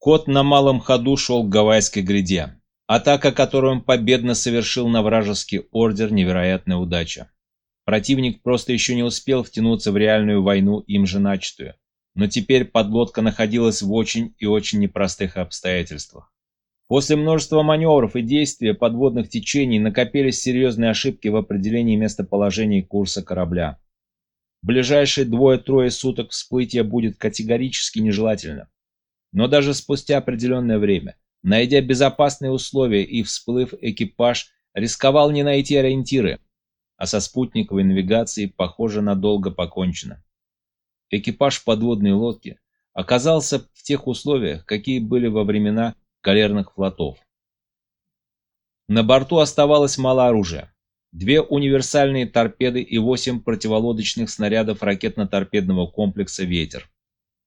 Кот на малом ходу шел к Гавайской гряде. Атака, которую он победно совершил на вражеский ордер, невероятная удача. Противник просто еще не успел втянуться в реальную войну, им же начатую. Но теперь подлодка находилась в очень и очень непростых обстоятельствах. После множества маневров и действия подводных течений накопились серьезные ошибки в определении местоположения курса корабля. В ближайшие двое-трое суток всплытие будет категорически нежелательно. Но даже спустя определенное время, найдя безопасные условия и всплыв, экипаж рисковал не найти ориентиры, а со спутниковой навигацией, похоже, надолго покончено. Экипаж подводной лодки оказался в тех условиях, какие были во времена галерных флотов. На борту оставалось мало оружия. Две универсальные торпеды и восемь противолодочных снарядов ракетно-торпедного комплекса «Ветер».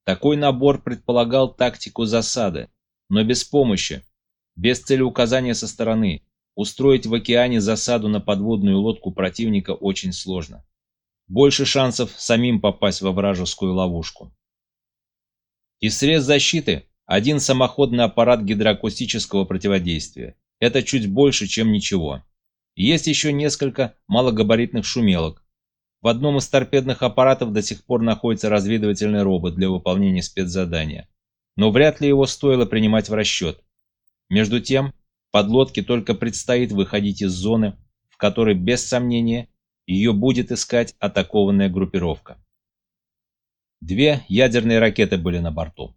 Такой набор предполагал тактику засады, но без помощи, без целеуказания со стороны, устроить в океане засаду на подводную лодку противника очень сложно. Больше шансов самим попасть во вражескую ловушку. Из средств защиты один самоходный аппарат гидроакустического противодействия. Это чуть больше, чем ничего. Есть еще несколько малогабаритных шумелок. В одном из торпедных аппаратов до сих пор находится разведывательный робот для выполнения спецзадания. Но вряд ли его стоило принимать в расчет. Между тем, подлодке только предстоит выходить из зоны, в которой, без сомнения, ее будет искать атакованная группировка. Две ядерные ракеты были на борту.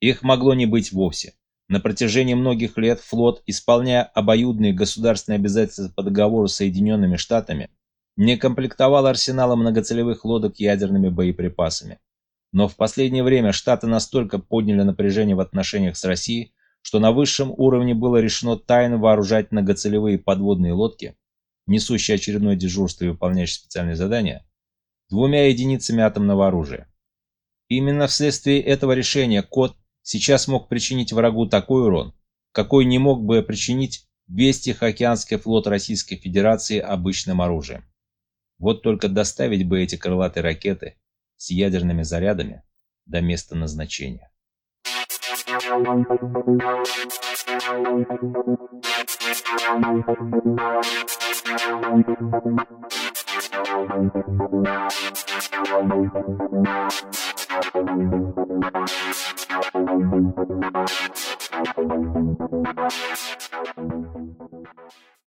Их могло не быть вовсе. На протяжении многих лет флот, исполняя обоюдные государственные обязательства по договору с Соединенными Штатами, не комплектовал арсеналы многоцелевых лодок ядерными боеприпасами. Но в последнее время Штаты настолько подняли напряжение в отношениях с Россией, что на высшем уровне было решено тайно вооружать многоцелевые подводные лодки, несущие очередное дежурство и выполняющие специальные задания, двумя единицами атомного оружия. Именно вследствие этого решения Кот сейчас мог причинить врагу такой урон, какой не мог бы причинить весь Тихоокеанский флот Российской Федерации обычным оружием. Вот только доставить бы эти крылатые ракеты с ядерными зарядами до места назначения.